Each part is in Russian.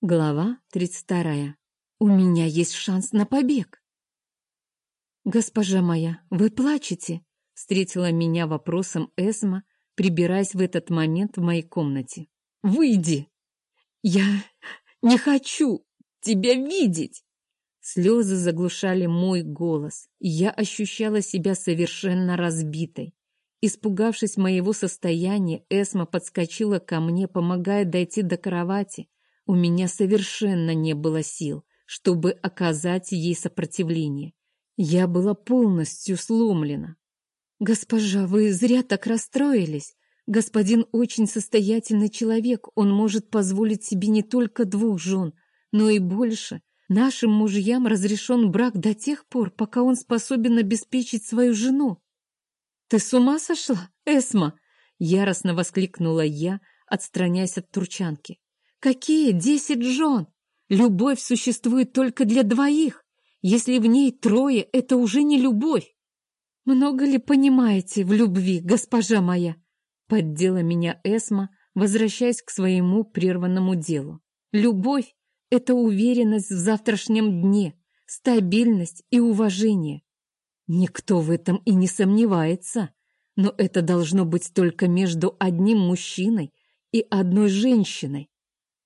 Глава 32. У меня есть шанс на побег. «Госпожа моя, вы плачете?» — встретила меня вопросом Эсма, прибираясь в этот момент в моей комнате. «Выйди!» «Я не хочу тебя видеть!» Слезы заглушали мой голос, я ощущала себя совершенно разбитой. Испугавшись моего состояния, Эсма подскочила ко мне, помогая дойти до кровати, у меня совершенно не было сил, чтобы оказать ей сопротивление. Я была полностью сломлена. «Госпожа, вы зря так расстроились. Господин очень состоятельный человек, он может позволить себе не только двух жен, но и больше. Нашим мужьям разрешен брак до тех пор, пока он способен обеспечить свою жену». «Ты с ума сошла, Эсма?» — яростно воскликнула я, отстраняясь от турчанки. Какие десять жен? Любовь существует только для двоих. Если в ней трое, это уже не любовь. Много ли понимаете в любви, госпожа моя? Поддела меня Эсма, возвращаясь к своему прерванному делу. Любовь — это уверенность в завтрашнем дне, стабильность и уважение. Никто в этом и не сомневается, но это должно быть только между одним мужчиной и одной женщиной.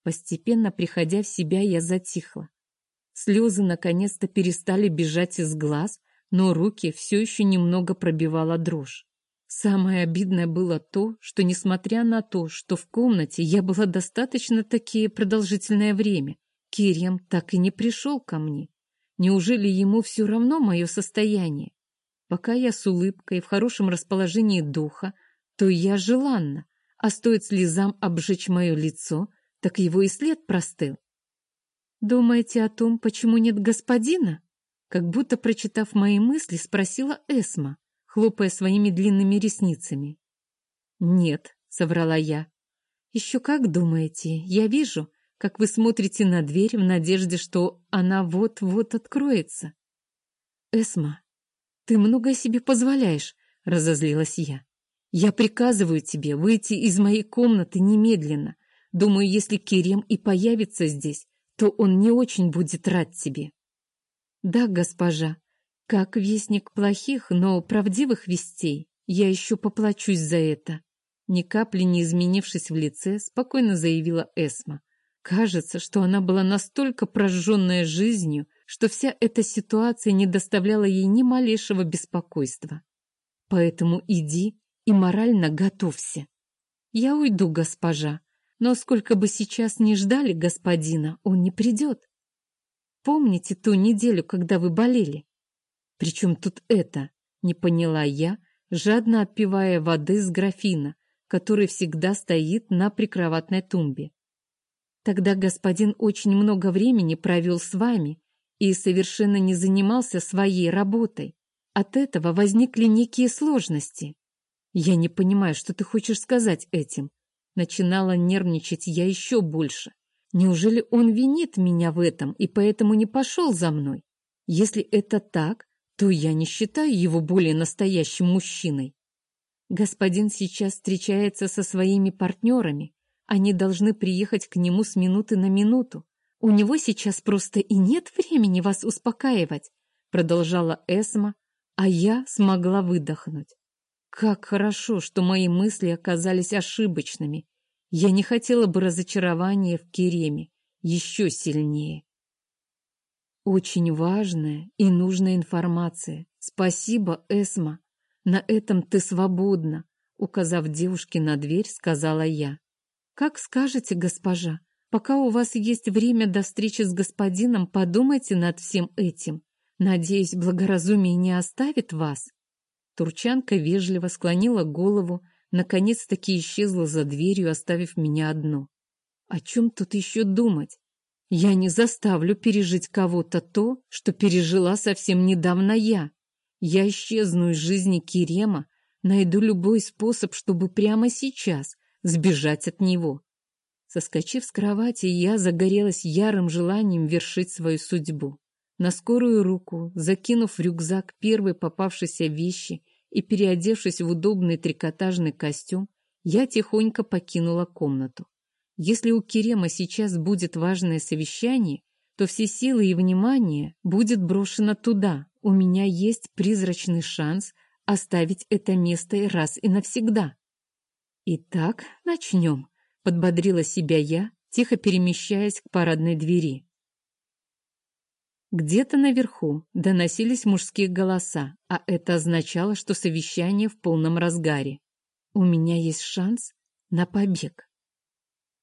Постепенно приходя в себя, я затихла. Слезы наконец-то перестали бежать из глаз, но руки все еще немного пробивала дрожь. Самое обидное было то, что, несмотря на то, что в комнате я была достаточно таки продолжительное время, Кирем так и не пришел ко мне. Неужели ему все равно мое состояние? Пока я с улыбкой в хорошем расположении духа, то я желанна, а стоит слезам обжечь мое лицо — так его и след простыл. «Думаете о том, почему нет господина?» Как будто, прочитав мои мысли, спросила Эсма, хлопая своими длинными ресницами. «Нет», — соврала я. «Еще как думаете? Я вижу, как вы смотрите на дверь в надежде, что она вот-вот откроется». «Эсма, ты много себе позволяешь», — разозлилась я. «Я приказываю тебе выйти из моей комнаты немедленно, Думаю, если Керем и появится здесь, то он не очень будет рад тебе. Да, госпожа, как вестник плохих, но правдивых вестей, я еще поплачусь за это. Ни капли не изменившись в лице, спокойно заявила Эсма. Кажется, что она была настолько прожженная жизнью, что вся эта ситуация не доставляла ей ни малейшего беспокойства. Поэтому иди и морально готовься. Я уйду, госпожа, но сколько бы сейчас ни ждали господина, он не придет. Помните ту неделю, когда вы болели? Причем тут это? Не поняла я, жадно отпивая воды с графина, который всегда стоит на прикроватной тумбе. Тогда господин очень много времени провел с вами и совершенно не занимался своей работой. От этого возникли некие сложности. Я не понимаю, что ты хочешь сказать этим. Начинала нервничать я еще больше. Неужели он винит меня в этом и поэтому не пошел за мной? Если это так, то я не считаю его более настоящим мужчиной. Господин сейчас встречается со своими партнерами. Они должны приехать к нему с минуты на минуту. У него сейчас просто и нет времени вас успокаивать, продолжала Эсма, а я смогла выдохнуть. Как хорошо, что мои мысли оказались ошибочными. Я не хотела бы разочарования в Кереме еще сильнее. Очень важная и нужная информация. Спасибо, Эсма. На этом ты свободна, указав девушке на дверь, сказала я. Как скажете, госпожа. Пока у вас есть время до встречи с господином, подумайте над всем этим. Надеюсь, благоразумие не оставит вас. Турчанка вежливо склонила голову, наконец-таки исчезла за дверью, оставив меня одну. О чем тут еще думать? Я не заставлю пережить кого-то то, что пережила совсем недавно я. Я исчезну из жизни Кирема, найду любой способ, чтобы прямо сейчас сбежать от него. Соскочив с кровати, я загорелась ярым желанием вершить свою судьбу. На скорую руку, закинув в рюкзак первой попавшейся вещи и переодевшись в удобный трикотажный костюм, я тихонько покинула комнату. Если у Керема сейчас будет важное совещание, то все силы и внимание будет брошено туда. У меня есть призрачный шанс оставить это место раз и навсегда. Итак, начнем, подбодрила себя я, тихо перемещаясь к парадной двери. Где-то наверху доносились мужские голоса, а это означало, что совещание в полном разгаре. У меня есть шанс на побег.